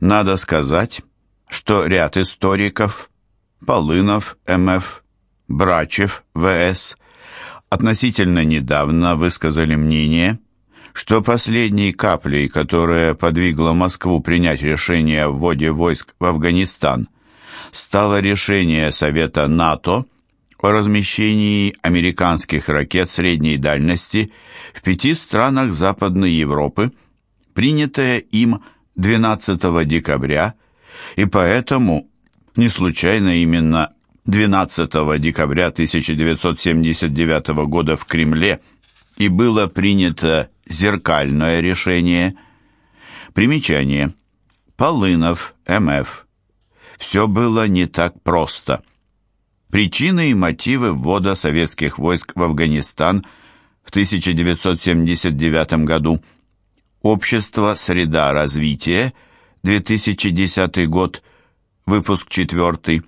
Надо сказать, что ряд историков, Полынов, М.Ф., Брачев, В.С., относительно недавно высказали мнение, что последней каплей, которая подвигла Москву принять решение о вводе войск в Афганистан, стало решение Совета НАТО о размещении американских ракет средней дальности в пяти странах Западной Европы, принятое им 12 декабря, и поэтому не случайно именно 12 декабря 1979 года в Кремле и было принято зеркальное решение. Примечание. Полынов, М.Ф. Все было не так просто. Причины и мотивы ввода советских войск в Афганистан в 1979 году. Общество «Среда развития», 2010 год, выпуск 4.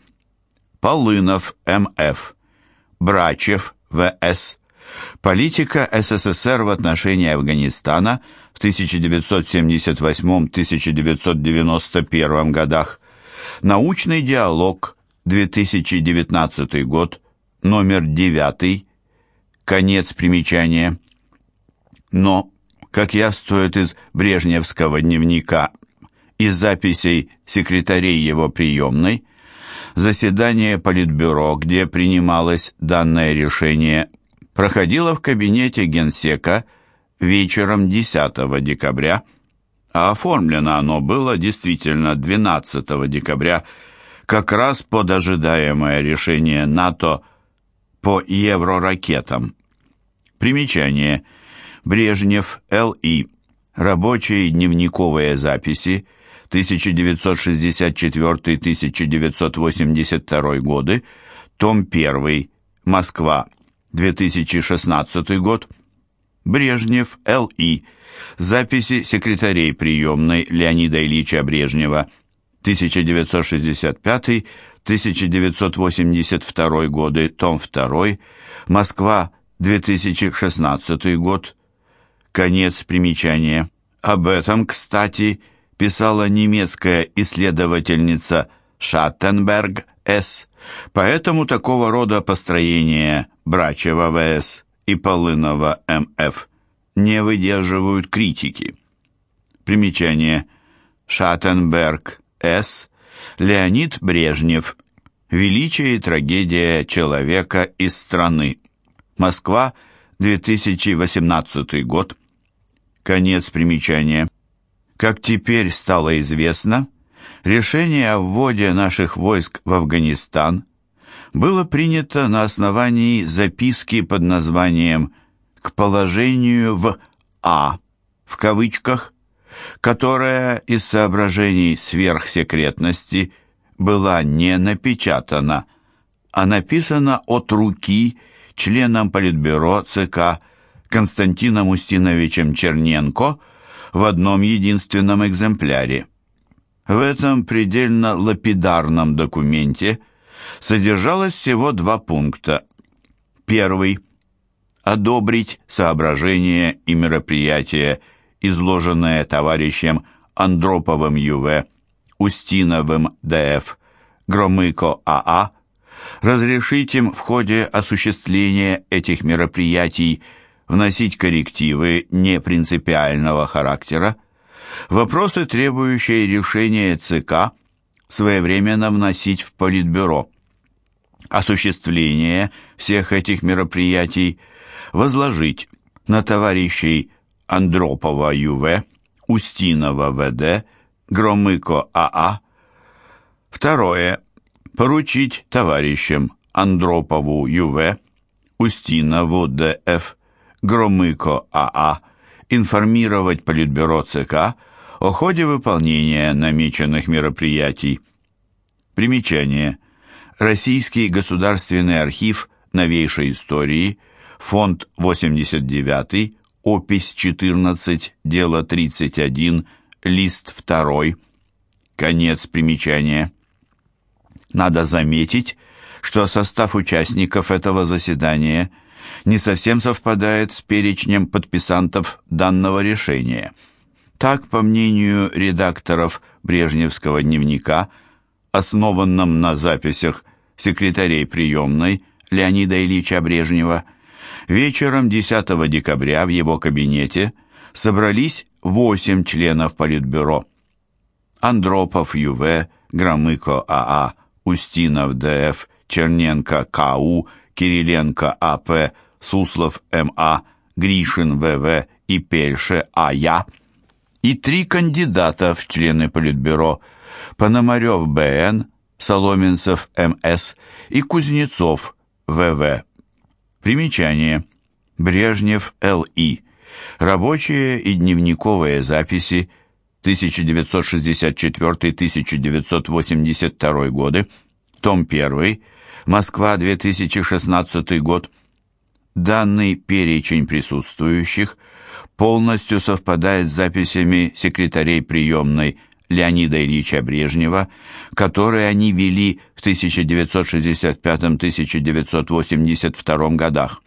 Полынов, М.Ф. Брачев, В.С. Политика СССР в отношении Афганистана в 1978-1991 годах. Научный диалог, 2019 год, номер 9, конец примечания. Но, как явствует из Брежневского дневника, из записей секретарей его приемной, заседание Политбюро, где принималось данное решение, проходило в кабинете генсека вечером 10 декабря, а оформлено оно было действительно 12 декабря, как раз под ожидаемое решение НАТО по евроракетам. Примечание. Брежнев, Л.И. Рабочие дневниковые записи 1964-1982 годы, том 1, Москва, 2016 год, Брежнев, Л.И. Записи секретарей приемной Леонида Ильича Брежнева, 1965-1982 годы, том 2, Москва, 2016 год, конец примечания. Об этом, кстати, писала немецкая исследовательница Шаттенберг С. Поэтому такого рода построения Брачева В.С. и Полынова М.Ф. не выдерживают критики. Примечание. Шаттенберг С. Леонид Брежнев. Величие и трагедия человека из страны. Москва, 2018 год. Конец примечания. Как теперь стало известно, решение о вводе наших войск в Афганистан было принято на основании записки под названием «К положению в А» в кавычках, которая из соображений сверхсекретности была не напечатана, а написана от руки членом Политбюро ЦК Константином Устиновичем Черненко в одном единственном экземпляре. В этом предельно лапидарном документе содержалось всего два пункта. Первый – одобрить соображения и мероприятия, изложенные товарищем Андроповым Ю.В., Устиновым Д.Ф., Громыко А.А., разрешить им в ходе осуществления этих мероприятий вносить коррективы непринципиального характера, вопросы, требующие решения ЦК, своевременно вносить в Политбюро. Осуществление всех этих мероприятий возложить на товарищей Андропова Ю.В., Устинова В.Д., Громыко А.А. Второе. Поручить товарищам Андропову Ю.В., Устинову Д.Ф., Громыко А.А. информировать Политбюро ЦК о ходе выполнения намеченных мероприятий. Примечание. Российский государственный архив новейшей истории, фонд 89, опись 14, дело 31, лист 2. Конец примечания. Надо заметить, что состав участников этого заседания – не совсем совпадает с перечнем подписантов данного решения. Так, по мнению редакторов Брежневского дневника, основанном на записях секретарей приемной Леонида Ильича Брежнева, вечером 10 декабря в его кабинете собрались восемь членов Политбюро. Андропов Ю.В., Громыко А.А., Устинов Д.Ф., Черненко К.У., Кириленко А.П., Суслов М.А., Гришин В.В. и Пельше А.Я. и три кандидата в члены Политбюро Пономарев Б.Н., Соломенцев М.С. и Кузнецов В.В. Примечание. Брежнев Л.И. Рабочие и дневниковые записи 1964-1982 годы, том 1, Москва, 2016 год. Данный перечень присутствующих полностью совпадает с записями секретарей приемной Леонида Ильича Брежнева, которые они вели в 1965-1982 годах.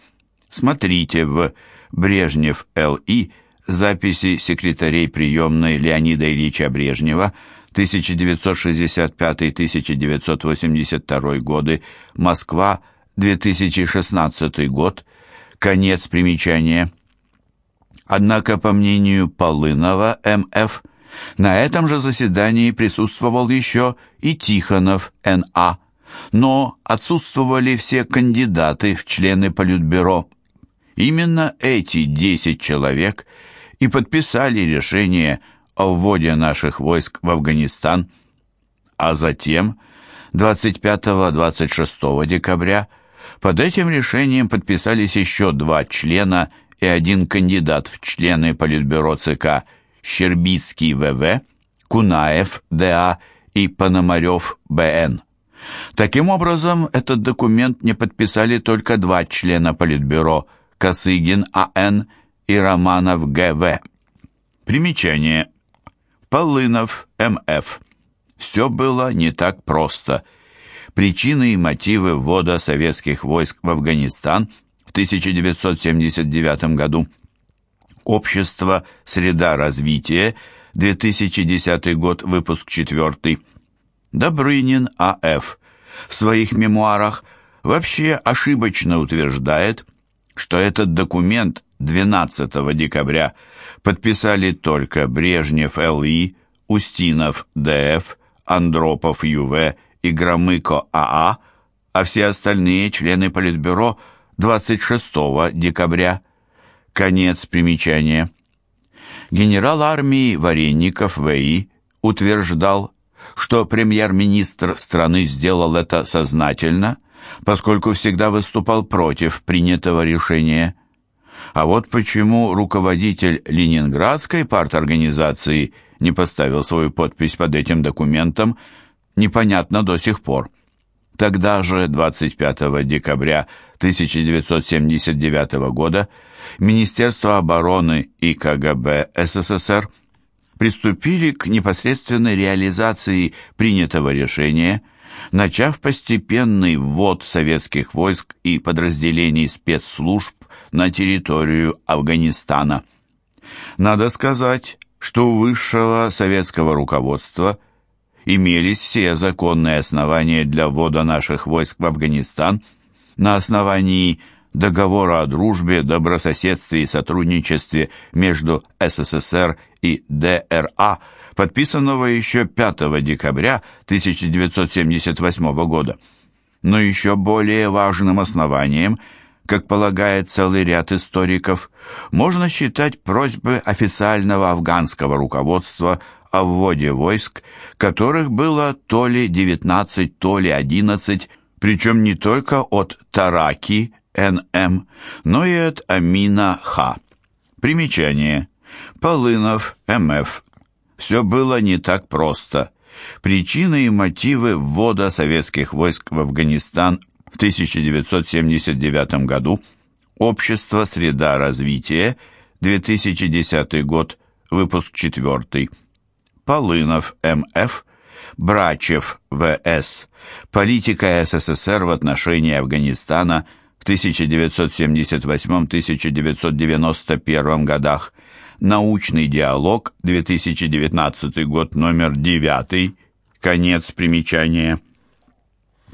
Смотрите в Брежнев Л.И. записи секретарей приемной Леонида Ильича Брежнева 1965-1982 годы, Москва, 2016 год, конец примечания. Однако, по мнению Полынова М.Ф., на этом же заседании присутствовал еще и Тихонов Н.А., но отсутствовали все кандидаты в члены Политбюро. Именно эти 10 человек и подписали решение о вводе наших войск в Афганистан, а затем 25-26 декабря под этим решением подписались еще два члена и один кандидат в члены Политбюро ЦК Щербицкий ВВ, Кунаев ДА и Пономарев БН. Таким образом, этот документ не подписали только два члена Политбюро Косыгин А.Н. и Романов Г.В. Примечание. Полынов М.Ф. Все было не так просто. Причины и мотивы ввода советских войск в Афганистан в 1979 году. Общество «Среда развития», 2010 год, выпуск 4. Добрынин А.Ф. в своих мемуарах вообще ошибочно утверждает, что этот документ 12 декабря подписали только Брежнев Л.И., Устинов Д.Ф., Андропов Ю.В. и Громыко А.А., а все остальные члены Политбюро 26 декабря. Конец примечания. Генерал армии Варенников В.И. утверждал, что премьер-министр страны сделал это сознательно, поскольку всегда выступал против принятого решения. А вот почему руководитель Ленинградской парторганизации не поставил свою подпись под этим документом, непонятно до сих пор. Тогда же, 25 декабря 1979 года, Министерство обороны и КГБ СССР приступили к непосредственной реализации принятого решения – начав постепенный ввод советских войск и подразделений спецслужб на территорию Афганистана. Надо сказать, что у высшего советского руководства имелись все законные основания для ввода наших войск в Афганистан на основании договора о дружбе, добрососедстве и сотрудничестве между СССР и ДРА – подписанного еще 5 декабря 1978 года. Но еще более важным основанием, как полагает целый ряд историков, можно считать просьбы официального афганского руководства о вводе войск, которых было то ли 19, то ли 11, причем не только от Тараки НМ, но и от Амина Х. Примечание. Полынов МФ все было не так просто. Причины и мотивы ввода советских войск в Афганистан в 1979 году Общество «Среда развития», 2010 год, выпуск 4. Полынов, М.Ф., Брачев, В.С., Политика СССР в отношении Афганистана в 1978-1991 годах, Научный диалог, 2019 год, номер 9, конец примечания.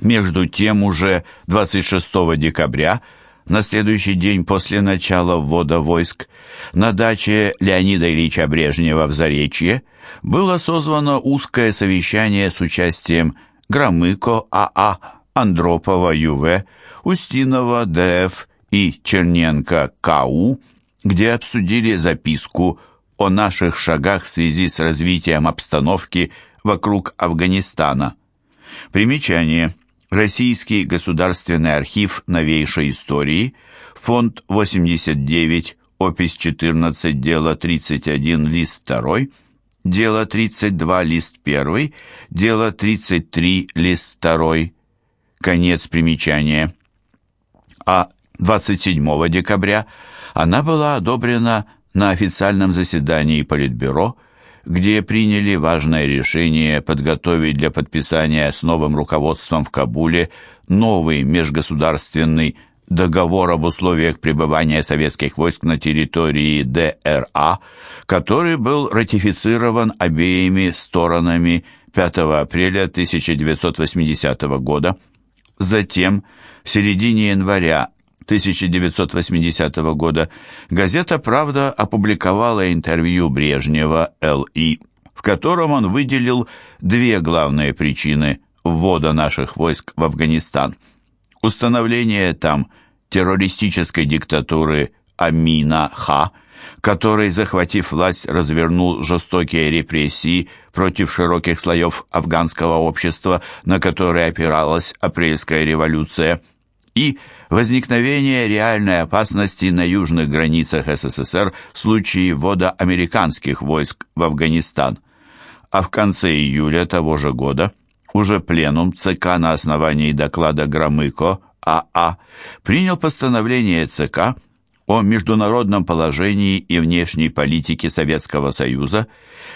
Между тем уже 26 декабря, на следующий день после начала ввода войск, на даче Леонида Ильича Брежнева в Заречье было созвано узкое совещание с участием Громыко АА, Андропова ЮВ, Устинова ДФ и Черненко КУ, где обсудили записку о наших шагах в связи с развитием обстановки вокруг Афганистана. Примечание. Российский государственный архив новейшей истории, фонд 89, опись 14, дело 31, лист 2, дело 32, лист 1, дело 33, лист 2, конец примечания. А 27 декабря она была одобрена на официальном заседании Политбюро – где приняли важное решение подготовить для подписания с новым руководством в Кабуле новый межгосударственный договор об условиях пребывания советских войск на территории ДРА, который был ратифицирован обеими сторонами 5 апреля 1980 года. Затем, в середине января 1980 года газета «Правда» опубликовала интервью Брежнева Л.И., в котором он выделил две главные причины ввода наших войск в Афганистан. Установление там террористической диктатуры Амина-Ха, который, захватив власть, развернул жестокие репрессии против широких слоев афганского общества, на которые опиралась апрельская революция, и возникновение реальной опасности на южных границах СССР в случае ввода американских войск в Афганистан. А в конце июля того же года уже пленум ЦК на основании доклада Громыко АА а принял постановление ЦК о международном положении и внешней политике Советского Союза,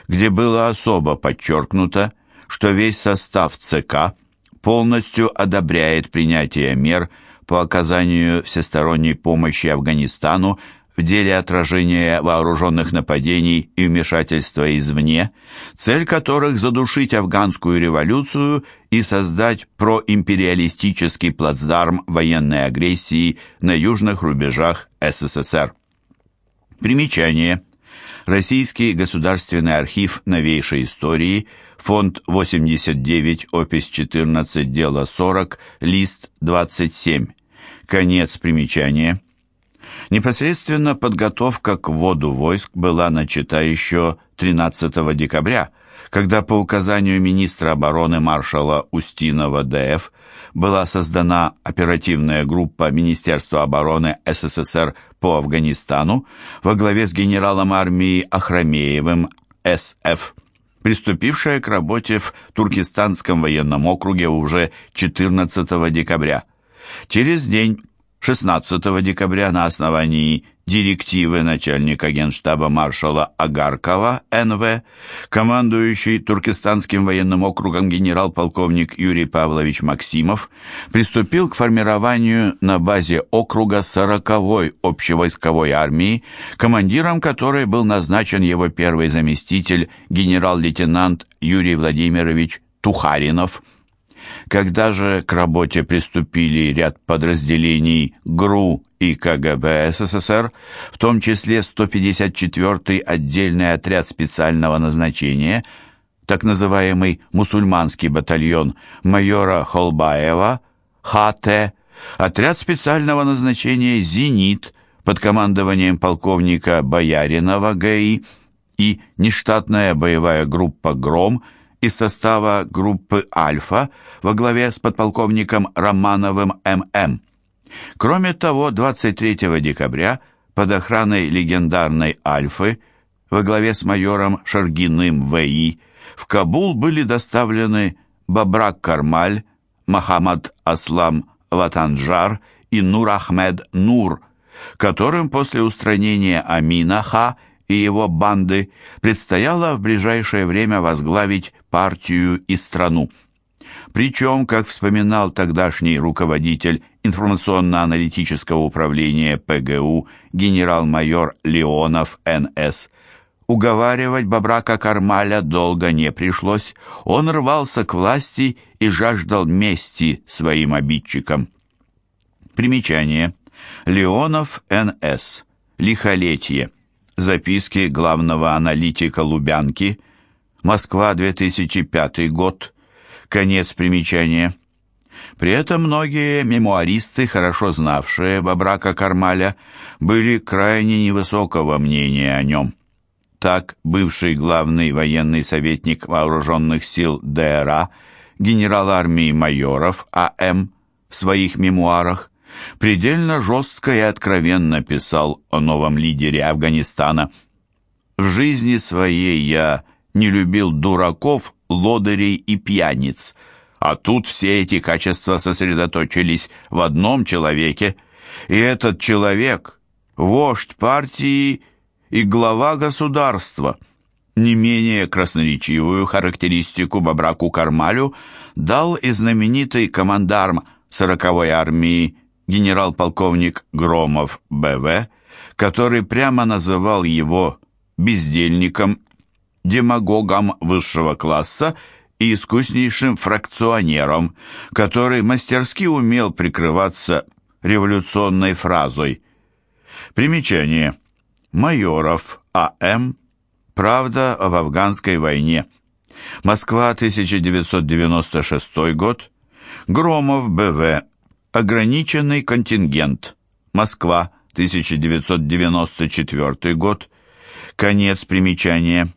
где было особо подчеркнуто, что весь состав ЦК полностью одобряет принятие мер – по оказанию всесторонней помощи Афганистану в деле отражения вооруженных нападений и вмешательства извне, цель которых задушить афганскую революцию и создать проимпериалистический плацдарм военной агрессии на южных рубежах СССР. Примечание. Российский государственный архив новейшей истории, фонд 89, опись 14, дело 40, лист 27. Конец примечания. Непосредственно подготовка к вводу войск была начата еще 13 декабря, когда по указанию министра обороны маршала Устинова ДФ была создана оперативная группа Министерства обороны СССР по Афганистану во главе с генералом армии Ахрамеевым СФ, приступившая к работе в Туркестанском военном округе уже 14 декабря. Через день, 16 декабря, на основании директивы начальника генштаба маршала Агаркова НВ, командующий Туркестанским военным округом генерал-полковник Юрий Павлович Максимов приступил к формированию на базе округа 40-й общевойсковой армии, командиром которой был назначен его первый заместитель генерал-лейтенант Юрий Владимирович Тухаринов – когда же к работе приступили ряд подразделений ГРУ и КГБ СССР, в том числе 154-й отдельный отряд специального назначения, так называемый мусульманский батальон майора Холбаева, ХТ, отряд специального назначения «Зенит» под командованием полковника Бояринова ГИ и нештатная боевая группа «Гром» из состава группы «Альфа» во главе с подполковником Романовым М.М. Кроме того, 23 декабря под охраной легендарной «Альфы» во главе с майором Шаргиным В.И. в Кабул были доставлены Бабрак Кармаль, Махамад Аслам Ватанджар и Нур Ахмед Нур, которым после устранения Амина Ха и его банды предстояло в ближайшее время возглавить партию и страну. Причем, как вспоминал тогдашний руководитель информационно-аналитического управления ПГУ генерал-майор Леонов Н.С., Уговаривать Бабрака Кармаля долго не пришлось. Он рвался к власти и жаждал мести своим обидчикам. Примечание. Леонов Н.С. Лихолетие. Записки главного аналитика Лубянки. Москва, 2005 год. Конец примечания. При этом многие мемуаристы, хорошо знавшие Бабрака Кармаля, были крайне невысокого мнения о нем. Так, бывший главный военный советник вооруженных сил ДРА, генерал армии Майоров А.М. в своих мемуарах предельно жестко и откровенно писал о новом лидере Афганистана. «В жизни своей я не любил дураков, лодырей и пьяниц, а тут все эти качества сосредоточились в одном человеке, и этот человек – вождь партии – и глава государства. Не менее красноречивую характеристику Бабраку Кармалю дал и знаменитый командарм 40-й армии генерал-полковник Громов Б.В., который прямо называл его бездельником, демагогом высшего класса и искуснейшим фракционером, который мастерски умел прикрываться революционной фразой. Примечание – Майоров А.М. Правда об афганской войне. Москва, 1996 год. Громов Б.В. Ограниченный контингент. Москва, 1994 год. Конец примечания.